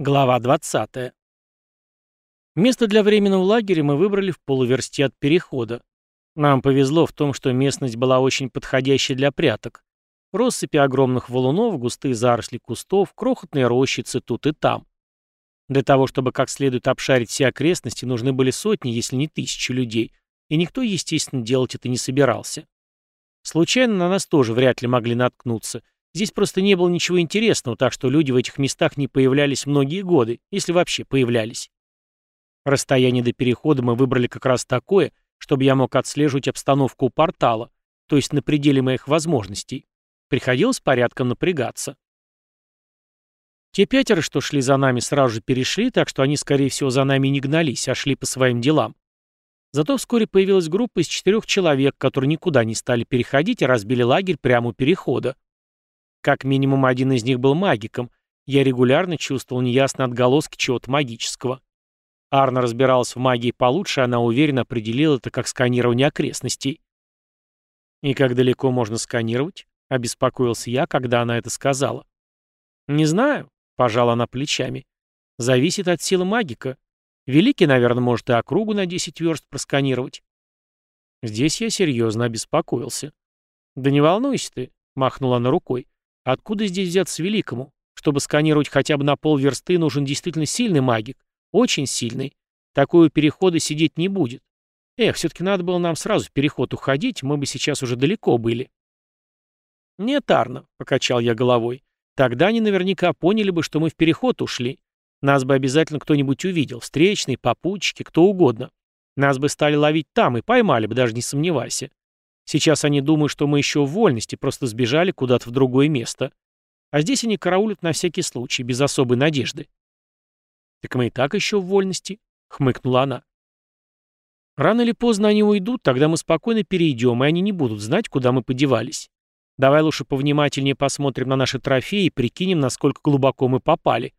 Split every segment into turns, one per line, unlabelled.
Глава 20. Место для временного лагеря мы выбрали в полуверсте от перехода. Нам повезло в том, что местность была очень подходящей для пряток. Россыпи огромных валунов, густые заросли кустов, крохотные рощицы тут и там. Для того, чтобы как следует обшарить все окрестности, нужны были сотни, если не тысячи людей, и никто, естественно, делать это не собирался. Случайно на нас тоже вряд ли могли наткнуться – Здесь просто не было ничего интересного, так что люди в этих местах не появлялись многие годы, если вообще появлялись. Расстояние до перехода мы выбрали как раз такое, чтобы я мог отслеживать обстановку у портала, то есть на пределе моих возможностей. Приходилось порядком напрягаться. Те пятеро, что шли за нами, сразу же перешли, так что они, скорее всего, за нами не гнались, а шли по своим делам. Зато вскоре появилась группа из четырех человек, которые никуда не стали переходить, а разбили лагерь прямо у перехода. Как минимум один из них был магиком. Я регулярно чувствовал неясные отголоски чего-то магического. Арна разбиралась в магии получше, она уверенно определила это как сканирование окрестностей. «И как далеко можно сканировать?» — обеспокоился я, когда она это сказала. «Не знаю», — пожала она плечами. «Зависит от силы магика. Великий, наверное, может и округу на 10 верст просканировать». Здесь я серьезно обеспокоился. «Да не волнуйся ты», — махнула она рукой. Откуда здесь взяться великому? Чтобы сканировать хотя бы на полверсты, нужен действительно сильный магик. Очень сильный. Такой перехода сидеть не будет. Эх, все-таки надо было нам сразу в переход уходить, мы бы сейчас уже далеко были. Нет, Арна, — покачал я головой. Тогда они наверняка поняли бы, что мы в переход ушли. Нас бы обязательно кто-нибудь увидел, встречный, попутчики, кто угодно. Нас бы стали ловить там и поймали бы, даже не сомневайся. Сейчас они думают, что мы еще в вольности, просто сбежали куда-то в другое место. А здесь они караулят на всякий случай, без особой надежды. «Так мы и так еще в вольности», — хмыкнула она. «Рано или поздно они уйдут, тогда мы спокойно перейдем, и они не будут знать, куда мы подевались. Давай лучше повнимательнее посмотрим на наши трофеи и прикинем, насколько глубоко мы попали».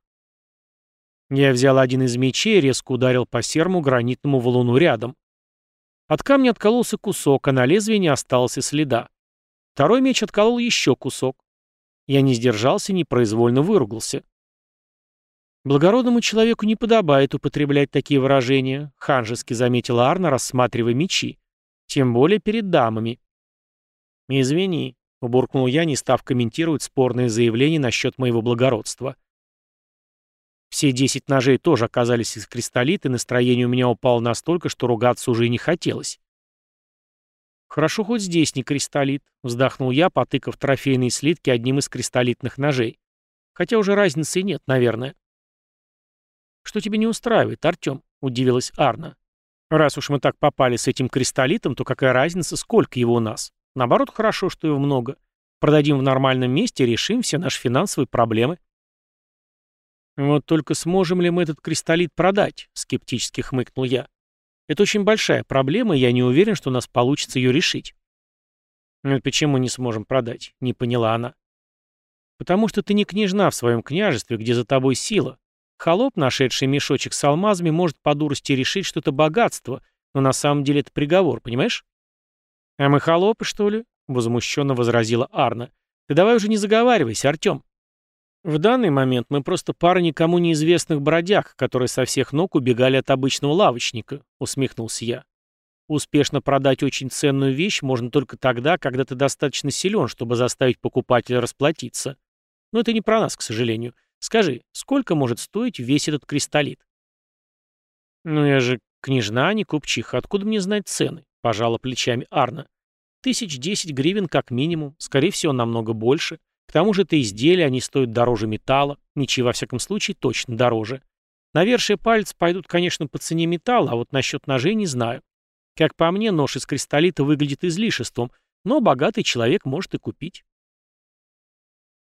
Я взял один из мечей и резко ударил по серому гранитному валуну рядом. От камня откололся кусок, а на лезвии не осталось и следа. Второй меч отколол еще кусок. Я не сдержался, непроизвольно выругался. «Благородному человеку не подобает употреблять такие выражения», — ханжески заметила Арна, рассматривая мечи. «Тем более перед дамами». «Извини», — убуркнул я, не став комментировать спорные заявления насчет моего благородства. Все десять ножей тоже оказались из кристаллита, и настроение у меня упало настолько, что ругаться уже и не хотелось. «Хорошо, хоть здесь не кристаллит», — вздохнул я, потыкав трофейные слитки одним из кристаллитных ножей. «Хотя уже разницы нет, наверное». «Что тебе не устраивает, Артем?» — удивилась Арна. «Раз уж мы так попали с этим кристаллитом, то какая разница, сколько его у нас? Наоборот, хорошо, что его много. Продадим в нормальном месте и решим все наши финансовые проблемы». «Вот только сможем ли мы этот кристаллит продать?» — скептически хмыкнул я. «Это очень большая проблема, и я не уверен, что у нас получится ее решить». «Ну почему не сможем продать?» — не поняла она. «Потому что ты не княжна в своем княжестве, где за тобой сила. Холоп, нашедший мешочек с алмазами, может по дурости решить, что это богатство, но на самом деле это приговор, понимаешь?» «А мы холопы, что ли?» — возмущенно возразила Арна. «Ты давай уже не заговаривайся, Артем. В данный момент мы просто пара никому неизвестных бродяг, которые со всех ног убегали от обычного лавочника, усмехнулся я. Успешно продать очень ценную вещь можно только тогда, когда ты достаточно силен, чтобы заставить покупателя расплатиться. Но это не про нас, к сожалению. Скажи, сколько может стоить весь этот кристаллит? Ну я же княжна, а не купчиха, откуда мне знать цены? Пожала плечами Арна. Тысяч десять гривен как минимум, скорее всего, намного больше. К тому же это изделия, они стоят дороже металла, мечи во всяком случае точно дороже. Навершие пальцы пойдут, конечно, по цене металла, а вот насчет ножей не знаю. Как по мне, нож из кристаллита выглядит излишеством, но богатый человек может и купить.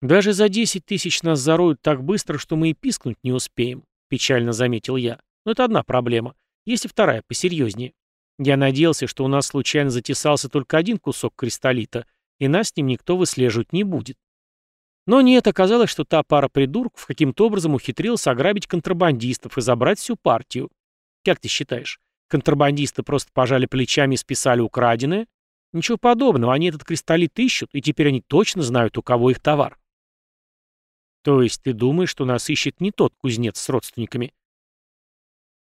«Даже за десять тысяч нас зароют так быстро, что мы и пискнуть не успеем», — печально заметил я. Но это одна проблема. Есть и вторая, посерьезнее. Я надеялся, что у нас случайно затесался только один кусок кристаллита, и нас с ним никто выслеживать не будет. Но нет, оказалось, что та пара придурков каким-то образом ухитрилась ограбить контрабандистов и забрать всю партию. Как ты считаешь, контрабандисты просто пожали плечами и списали украденное? Ничего подобного, они этот кристаллит ищут, и теперь они точно знают, у кого их товар. То есть ты думаешь, что нас ищет не тот кузнец с родственниками?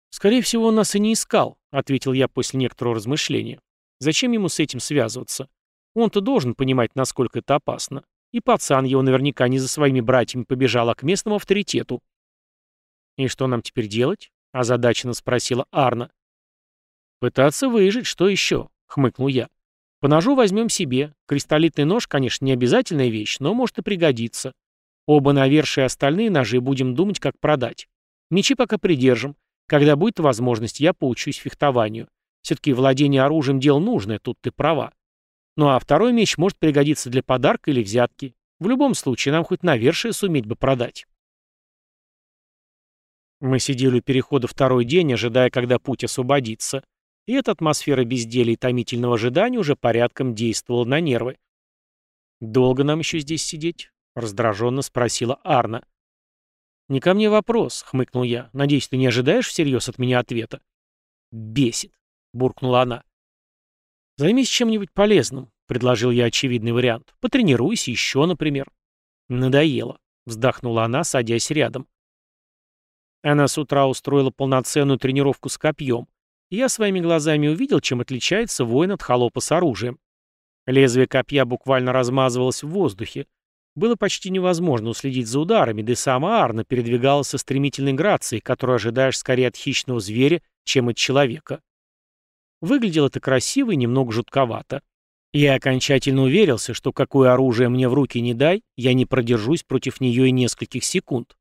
Скорее всего, он нас и не искал, ответил я после некоторого размышления. Зачем ему с этим связываться? Он-то должен понимать, насколько это опасно. И пацан его наверняка не за своими братьями побежал, а к местному авторитету. «И что нам теперь делать?» — озадаченно спросила Арна. «Пытаться выжить, что еще?» — хмыкнул я. «По ножу возьмем себе. Кристаллитный нож, конечно, не обязательная вещь, но может и пригодиться. Оба навершие остальные ножи будем думать, как продать. Мечи пока придержим. Когда будет возможность, я поучусь фехтованию. Все-таки владение оружием – дело нужное, тут ты права. Ну а второй меч может пригодиться для подарка или взятки. В любом случае, нам хоть навершие суметь бы продать». Мы сидели у перехода второй день, ожидая, когда путь освободится. И эта атмосфера безделия и томительного ожидания уже порядком действовала на нервы. «Долго нам еще здесь сидеть?» — раздраженно спросила Арна. «Не ко мне вопрос», — хмыкнул я. «Надеюсь, ты не ожидаешь всерьез от меня ответа?» «Бесит», — буркнула она. «Займись чем-нибудь полезным», — предложил я очевидный вариант. «Потренируйся еще, например». «Надоело», — вздохнула она, садясь рядом. Она с утра устроила полноценную тренировку с копьем, и я своими глазами увидел, чем отличается воин от холопа с оружием. Лезвие копья буквально размазывалось в воздухе. Было почти невозможно уследить за ударами, да и сама Арна передвигалась со стремительной грацией, которую ожидаешь скорее от хищного зверя, чем от человека. Выглядело это красиво и немного жутковато. Я окончательно уверился, что какое оружие мне в руки не дай, я не продержусь против нее и нескольких секунд.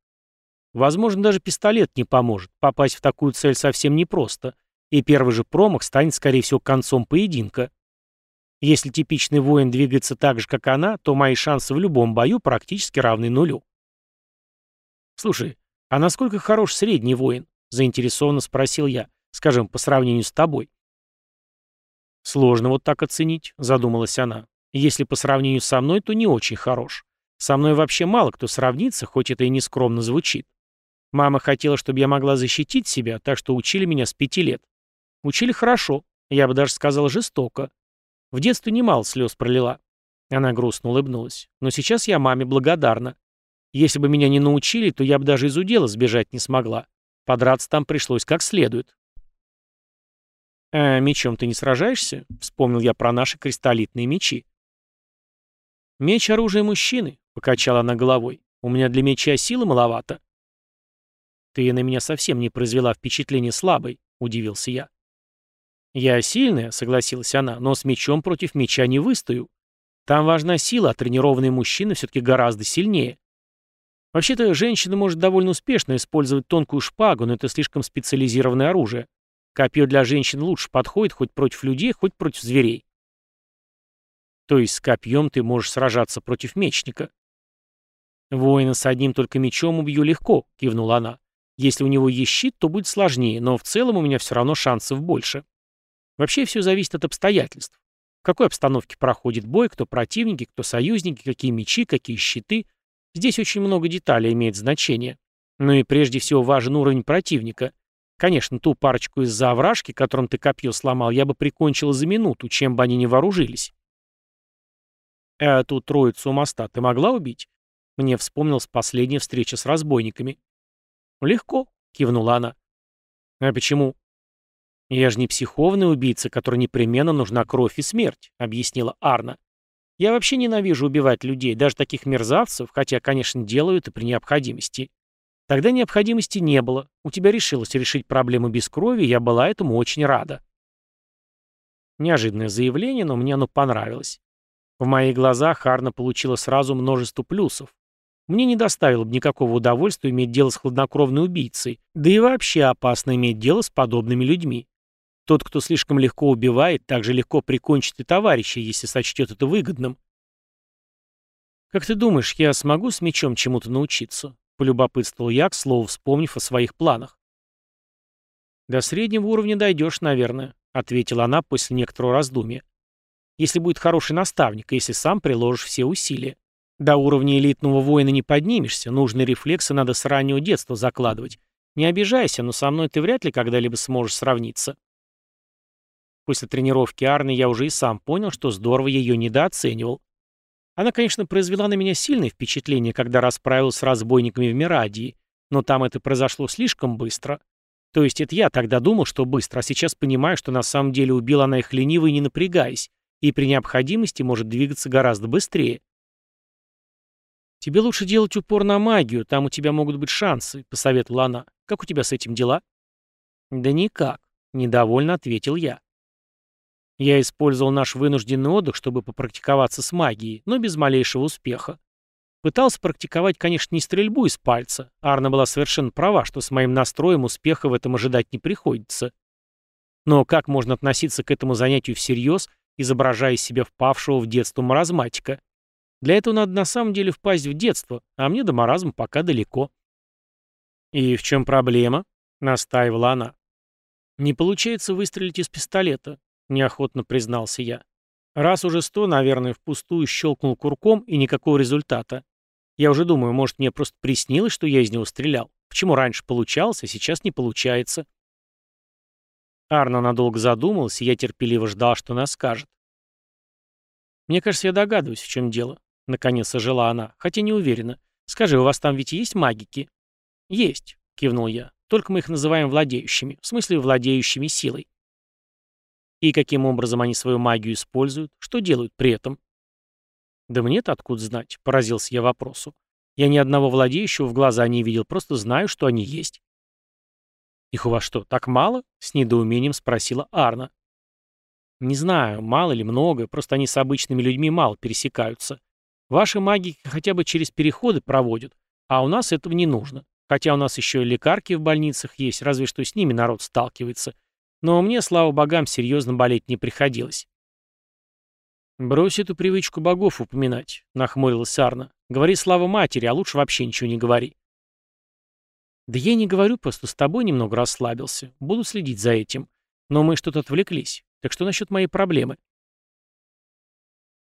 Возможно, даже пистолет не поможет. Попасть в такую цель совсем непросто. И первый же промах станет, скорее всего, концом поединка. Если типичный воин двигается так же, как она, то мои шансы в любом бою практически равны нулю. «Слушай, а насколько хорош средний воин?» — заинтересованно спросил я. «Скажем, по сравнению с тобой». «Сложно вот так оценить», — задумалась она. «Если по сравнению со мной, то не очень хорош. Со мной вообще мало кто сравнится, хоть это и не скромно звучит. Мама хотела, чтобы я могла защитить себя, так что учили меня с пяти лет. Учили хорошо, я бы даже сказал жестоко. В детстве немало слез пролила. Она грустно улыбнулась. Но сейчас я маме благодарна. Если бы меня не научили, то я бы даже из удела сбежать не смогла. Подраться там пришлось как следует. «А мечом ты не сражаешься?» — вспомнил я про наши кристаллитные мечи. «Меч — оружие мужчины», — покачала она головой. «У меня для меча силы маловато». «Ты на меня совсем не произвела впечатление слабой», — удивился я. «Я сильная», — согласилась она, — «но с мечом против меча не выстою. Там важна сила, а тренированный мужчина все-таки гораздо сильнее. Вообще-то, женщина может довольно успешно использовать тонкую шпагу, но это слишком специализированное оружие. Копье для женщин лучше подходит хоть против людей, хоть против зверей». «То есть с копьем ты можешь сражаться против мечника?» «Воина с одним только мечом убью легко», — кивнула она. Если у него есть щит, то будет сложнее, но в целом у меня все равно шансов больше. Вообще все зависит от обстоятельств. В какой обстановке проходит бой, кто противники, кто союзники, какие мечи, какие щиты. Здесь очень много деталей имеет значение. Ну и прежде всего важен уровень противника. Конечно, ту парочку из-за овражки, которым ты копье сломал, я бы прикончил за минуту, чем бы они ни вооружились. А ту троицу у моста ты могла убить? Мне вспомнилась последняя встреча с разбойниками. «Легко», — кивнула она. «А почему?» «Я же не психованный убийца, который непременно нужна кровь и смерть», — объяснила Арна. «Я вообще ненавижу убивать людей, даже таких мерзавцев, хотя, конечно, делаю это при необходимости. Тогда необходимости не было. У тебя решилось решить проблему без крови, я была этому очень рада». Неожиданное заявление, но мне оно понравилось. В моих глазах Арна получила сразу множество плюсов. Мне не доставило бы никакого удовольствия иметь дело с хладнокровной убийцей, да и вообще опасно иметь дело с подобными людьми. Тот, кто слишком легко убивает, также легко прикончит и товарища, если сочтет это выгодным. «Как ты думаешь, я смогу с мечом чему-то научиться?» — полюбопытствовал я, к слову, вспомнив о своих планах. «До среднего уровня дойдешь, наверное», — ответила она после некоторого раздумья. «Если будет хороший наставник, если сам приложишь все усилия. До уровня элитного воина не поднимешься, нужные рефлексы надо с раннего детства закладывать. Не обижайся, но со мной ты вряд ли когда-либо сможешь сравниться. После тренировки Арны я уже и сам понял, что здорово ее недооценивал. Она, конечно, произвела на меня сильное впечатление, когда расправилась с разбойниками в Мирадии, но там это произошло слишком быстро. То есть это я тогда думал, что быстро, а сейчас понимаю, что на самом деле убила она их лениво и не напрягаясь, и при необходимости может двигаться гораздо быстрее. «Тебе лучше делать упор на магию, там у тебя могут быть шансы», — посоветовала она. «Как у тебя с этим дела?» «Да никак», — недовольно ответил я. Я использовал наш вынужденный отдых, чтобы попрактиковаться с магией, но без малейшего успеха. Пытался практиковать, конечно, не стрельбу из пальца. Арна была совершенно права, что с моим настроем успеха в этом ожидать не приходится. Но как можно относиться к этому занятию всерьез, изображая из себя впавшего в детство маразматика? Для этого надо на самом деле впасть в детство, а мне до маразма пока далеко. «И в чем проблема?» — настаивала она. «Не получается выстрелить из пистолета. — неохотно признался я. Раз уже сто, наверное, впустую щелкнул курком, и никакого результата. Я уже думаю, может, мне просто приснилось, что я из него стрелял. Почему раньше получалось, а сейчас не получается? Арно надолго задумался, и я терпеливо ждал, что она скажет. «Мне кажется, я догадываюсь, в чем дело», — наконец ожила она, хотя не уверена. «Скажи, у вас там ведь есть магики?» «Есть», — кивнул я. «Только мы их называем владеющими, в смысле владеющими силой». И каким образом они свою магию используют? Что делают при этом? Да мне-то откуда знать, поразился я вопросу. Я ни одного владеющего в глаза не видел, просто знаю, что они есть. Их у вас что, так мало? С недоумением спросила Арна. Не знаю, мало или много, просто они с обычными людьми мало пересекаются. Ваши маги хотя бы через переходы проводят, а у нас этого не нужно. Хотя у нас еще и лекарки в больницах есть, разве что с ними народ сталкивается. Но мне, слава богам, серьезно болеть не приходилось. «Брось эту привычку богов упоминать», — нахмурилась Арна. «Говори слава матери, а лучше вообще ничего не говори». «Да я не говорю, просто с тобой немного расслабился. Буду следить за этим. Но мы что-то отвлеклись. Так что насчет моей проблемы?»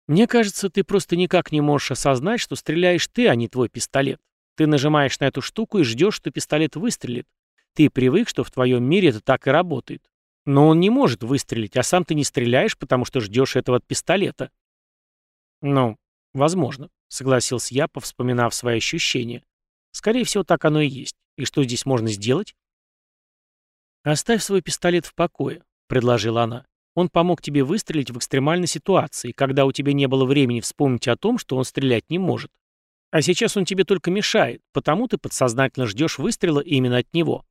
«Мне кажется, ты просто никак не можешь осознать, что стреляешь ты, а не твой пистолет. Ты нажимаешь на эту штуку и ждешь, что пистолет выстрелит. Ты привык, что в твоем мире это так и работает. Но он не может выстрелить, а сам ты не стреляешь, потому что ждешь этого от пистолета. Ну, возможно, согласился я, повспоминав свои ощущения. Скорее всего, так оно и есть. И что здесь можно сделать? Оставь свой пистолет в покое, предложила она. Он помог тебе выстрелить в экстремальной ситуации, когда у тебя не было времени вспомнить о том, что он стрелять не может. А сейчас он тебе только мешает, потому ты подсознательно ждешь выстрела именно от него.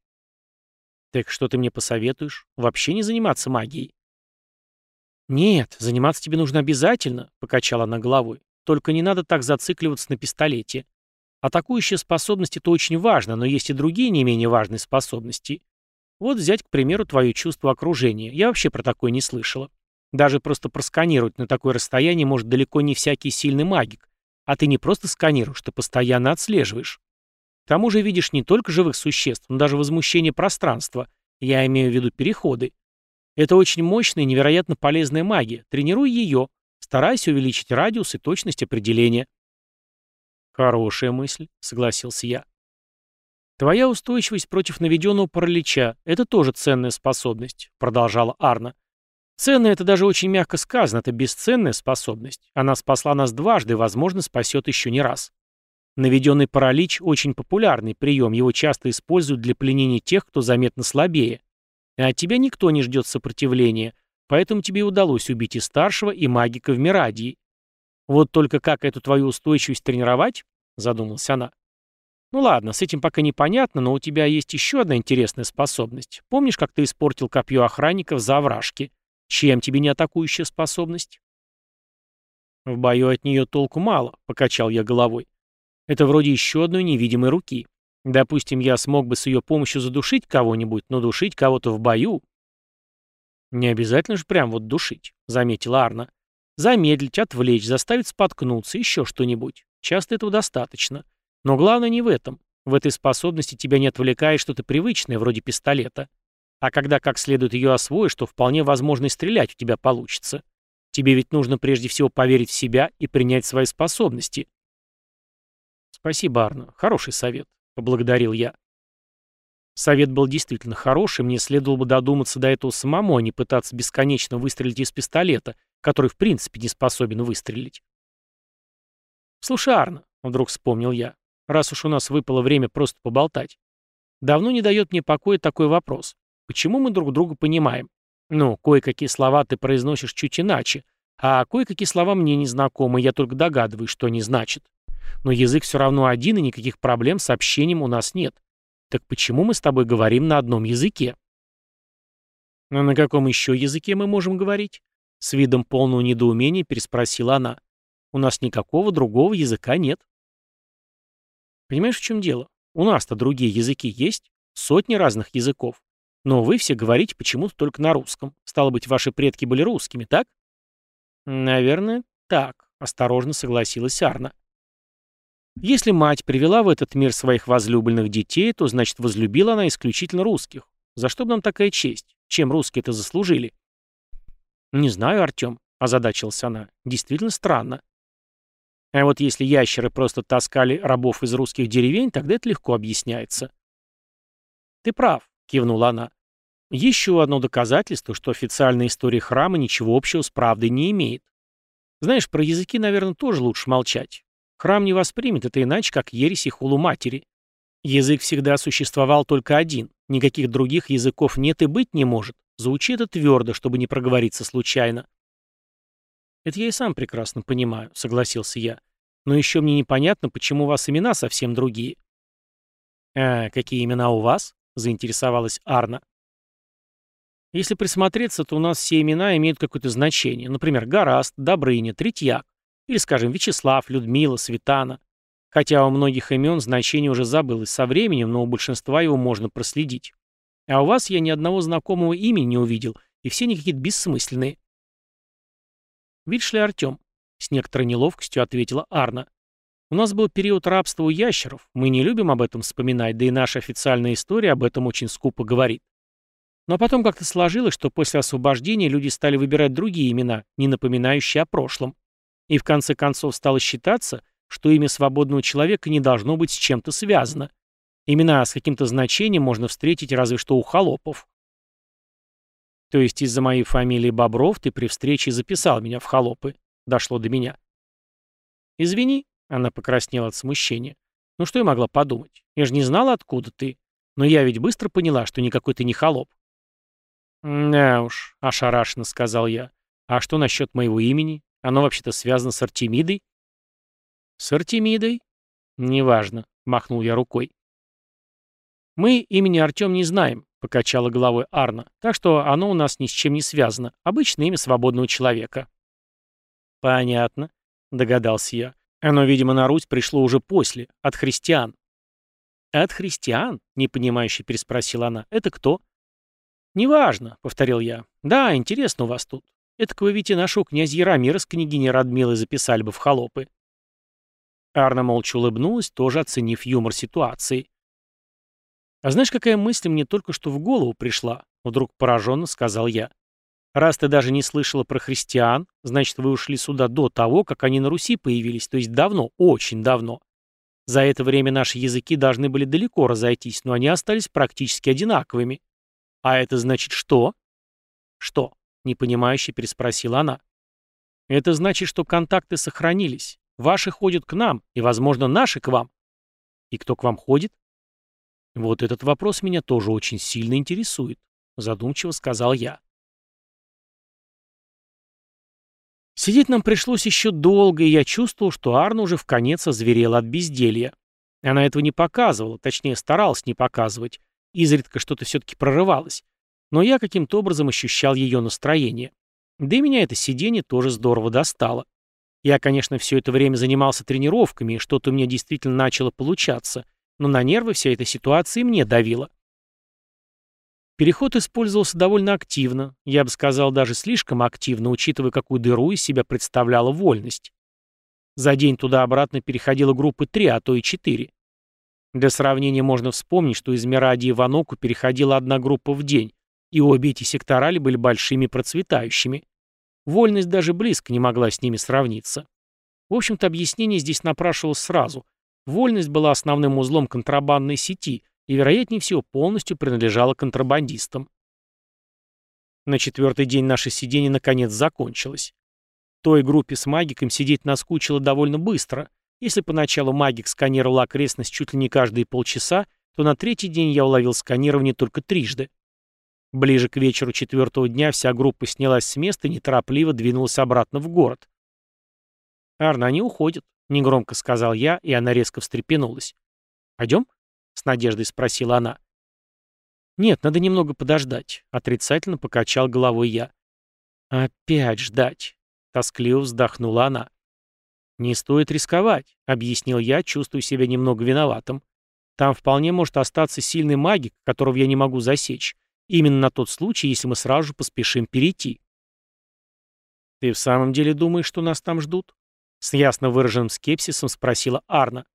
«Так что ты мне посоветуешь? Вообще не заниматься магией?» «Нет, заниматься тебе нужно обязательно», — покачала она головой. «Только не надо так зацикливаться на пистолете. Атакующая способность — это очень важно, но есть и другие не менее важные способности. Вот взять, к примеру, твое чувство окружения. Я вообще про такое не слышала. Даже просто просканировать на такое расстояние может далеко не всякий сильный магик. А ты не просто сканируешь, ты постоянно отслеживаешь. К тому же видишь не только живых существ, но даже возмущение пространства. Я имею в виду переходы. Это очень мощная и невероятно полезная магия. Тренируй ее. Старайся увеличить радиус и точность определения. Хорошая мысль, согласился я. Твоя устойчивость против наведенного паралича – это тоже ценная способность, продолжала Арна. Ценная – это даже очень мягко сказано, это бесценная способность. Она спасла нас дважды возможно, спасет еще не раз. Наведенный паралич – очень популярный прием, его часто используют для пленения тех, кто заметно слабее. А от тебя никто не ждет сопротивления, поэтому тебе удалось убить и старшего, и магика в Мирадии. Вот только как эту твою устойчивость тренировать? Задумалась она. Ну ладно, с этим пока непонятно, но у тебя есть еще одна интересная способность. Помнишь, как ты испортил копье охранников за овражки? Чем тебе не атакующая способность? В бою от нее толку мало, покачал я головой. Это вроде еще одной невидимой руки. Допустим, я смог бы с ее помощью задушить кого-нибудь, но душить кого-то в бою... Не обязательно же прям вот душить, заметила Арна. Замедлить, отвлечь, заставить споткнуться, еще что-нибудь. Часто этого достаточно. Но главное не в этом. В этой способности тебя не отвлекает что-то привычное, вроде пистолета. А когда как следует ее освоишь, то вполне возможно и стрелять у тебя получится. Тебе ведь нужно прежде всего поверить в себя и принять свои способности. «Спасибо, Арно. Хороший совет», — поблагодарил я. Совет был действительно хороший, мне следовало бы додуматься до этого самому, а не пытаться бесконечно выстрелить из пистолета, который в принципе не способен выстрелить. «Слушай, Арна», — вдруг вспомнил я, раз уж у нас выпало время просто поболтать. Давно не дает мне покоя такой вопрос. Почему мы друг друга понимаем? Ну, кое-какие слова ты произносишь чуть иначе, а кое-какие слова мне незнакомы, я только догадываюсь, что они значат. Но язык все равно один, и никаких проблем с общением у нас нет. Так почему мы с тобой говорим на одном языке? А на каком еще языке мы можем говорить? С видом полного недоумения переспросила она. У нас никакого другого языка нет. Понимаешь, в чем дело? У нас-то другие языки есть, сотни разных языков. Но вы все говорите почему-то только на русском. Стало быть, ваши предки были русскими, так? Наверное, так, осторожно согласилась Арна. Если мать привела в этот мир своих возлюбленных детей, то значит возлюбила она исключительно русских. За что бы нам такая честь? Чем русские это заслужили? Не знаю, Артем, озадачилась она. Действительно странно. А вот если ящеры просто таскали рабов из русских деревень, тогда это легко объясняется. «Ты прав», — кивнула она. «Еще одно доказательство, что официальная история храма ничего общего с правдой не имеет. Знаешь, про языки, наверное, тоже лучше молчать. Храм не воспримет это иначе, как ересь и хулу матери. Язык всегда существовал только один, никаких других языков нет и быть не может. Звучит это твердо, чтобы не проговориться случайно. «Это я и сам прекрасно понимаю», — согласился я. «Но еще мне непонятно, почему у вас имена совсем другие». «А какие имена у вас?» — заинтересовалась Арна. «Если присмотреться, то у нас все имена имеют какое-то значение. Например, Гораст, Добрыня, Третьяк. Или, скажем, Вячеслав, Людмила, Светана. Хотя у многих имен значение уже забылось со временем, но у большинства его можно проследить. А у вас я ни одного знакомого имени не увидел, и все они какие-то бессмысленные. «Видишь ли, Артем?» — с некоторой неловкостью ответила Арна. «У нас был период рабства у ящеров. Мы не любим об этом вспоминать, да и наша официальная история об этом очень скупо говорит. Но потом как-то сложилось, что после освобождения люди стали выбирать другие имена, не напоминающие о прошлом. И в конце концов стало считаться, что имя свободного человека не должно быть с чем-то связано. Имена с каким-то значением можно встретить разве что у холопов. То есть из-за моей фамилии Бобров ты при встрече записал меня в холопы. Дошло до меня. Извини, она покраснела от смущения. Ну что я могла подумать? Я же не знала, откуда ты. Но я ведь быстро поняла, что никакой ты не холоп. «Да уж», — ошарашенно сказал я. «А что насчет моего имени? Оно вообще-то связано с Артемидой?» «С Артемидой?» «Неважно», — махнул я рукой. «Мы имени Артем не знаем покачала головой Арна. Так что оно у нас ни с чем не связано. Обычное имя свободного человека. Понятно, догадался я. Оно, видимо, на Русь пришло уже после, от христиан. От христиан? непонимающе переспросила она. Это кто? Неважно, повторил я. Да, интересно у вас тут. Это вы видите нашего князя Яромира с княгиней Радмилой записали бы в холопы. Арна молча улыбнулась, тоже оценив юмор ситуации. «А знаешь, какая мысль мне только что в голову пришла?» Вдруг пораженно сказал я. «Раз ты даже не слышала про христиан, значит, вы ушли сюда до того, как они на Руси появились, то есть давно, очень давно. За это время наши языки должны были далеко разойтись, но они остались практически одинаковыми. А это значит что?» «Что?» — непонимающе переспросила она. «Это значит, что контакты сохранились. Ваши ходят к нам, и, возможно, наши к вам». «И кто к вам ходит?» «Вот этот вопрос меня тоже очень сильно интересует», — задумчиво сказал я. Сидеть нам пришлось еще долго, и я чувствовал, что Арна уже в конец озверела от безделья. Она этого не показывала, точнее, старалась не показывать. Изредка что-то все-таки прорывалось. Но я каким-то образом ощущал ее настроение. Да и меня это сиденье тоже здорово достало. Я, конечно, все это время занимался тренировками, и что-то у меня действительно начало получаться но на нервы вся эта ситуация и мне давила. Переход использовался довольно активно, я бы сказал, даже слишком активно, учитывая, какую дыру из себя представляла вольность. За день туда-обратно переходила группы 3, а то и 4. Для сравнения можно вспомнить, что из Миради в Аноку переходила одна группа в день, и обе эти секторали были большими процветающими. Вольность даже близко не могла с ними сравниться. В общем-то, объяснение здесь напрашивалось сразу. Вольность была основным узлом контрабандной сети и, вероятнее всего, полностью принадлежала контрабандистам. На четвертый день наше сидение наконец закончилось. Той группе с магиком сидеть наскучило довольно быстро, Если поначалу магик сканировал окрестность чуть ли не каждые полчаса, то на третий день я уловил сканирование только трижды. Ближе к вечеру четвертого дня вся группа снялась с места и неторопливо двинулась обратно в город. «Арна, они уходят», — негромко сказал я, и она резко встрепенулась. «Пойдем?» — с надеждой спросила она. «Нет, надо немного подождать», — отрицательно покачал головой я. «Опять ждать», — тоскливо вздохнула она. «Не стоит рисковать», — объяснил я, чувствуя себя немного виноватым. «Там вполне может остаться сильный магик, которого я не могу засечь. Именно на тот случай, если мы сразу же поспешим перейти». «Ты в самом деле думаешь, что нас там ждут?» С ясно выраженным скепсисом спросила Арна.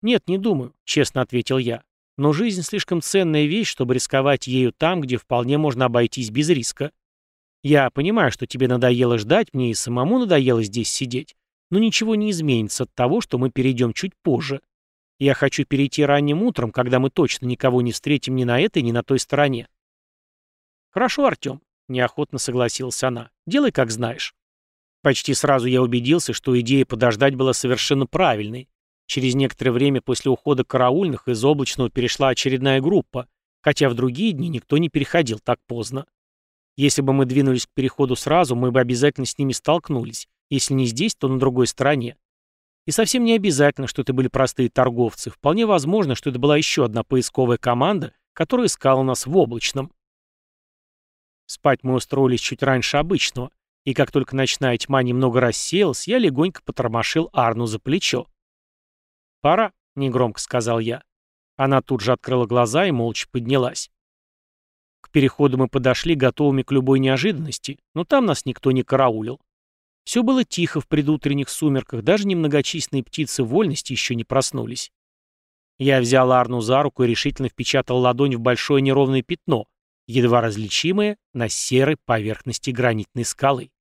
«Нет, не думаю», — честно ответил я. «Но жизнь слишком ценная вещь, чтобы рисковать ею там, где вполне можно обойтись без риска. Я понимаю, что тебе надоело ждать, мне и самому надоело здесь сидеть, но ничего не изменится от того, что мы перейдем чуть позже. Я хочу перейти ранним утром, когда мы точно никого не встретим ни на этой, ни на той стороне. Хорошо, Артем, неохотно согласилась она. Делай, как знаешь. Почти сразу я убедился, что идея подождать была совершенно правильной. Через некоторое время после ухода караульных из облачного перешла очередная группа, хотя в другие дни никто не переходил так поздно. Если бы мы двинулись к переходу сразу, мы бы обязательно с ними столкнулись, если не здесь, то на другой стороне. И совсем не обязательно, что это были простые торговцы. Вполне возможно, что это была еще одна поисковая команда, которая искала нас в облачном. Спать мы устроились чуть раньше обычного, и как только ночная тьма немного рассеялась, я легонько потормошил Арну за плечо. «Пора», — негромко сказал я. Она тут же открыла глаза и молча поднялась. К переходу мы подошли готовыми к любой неожиданности, но там нас никто не караулил. Все было тихо в предутренних сумерках, даже немногочисленные птицы вольности еще не проснулись. Я взял Арну за руку и решительно впечатал ладонь в большое неровное пятно, едва различимое на серой поверхности гранитной скалы.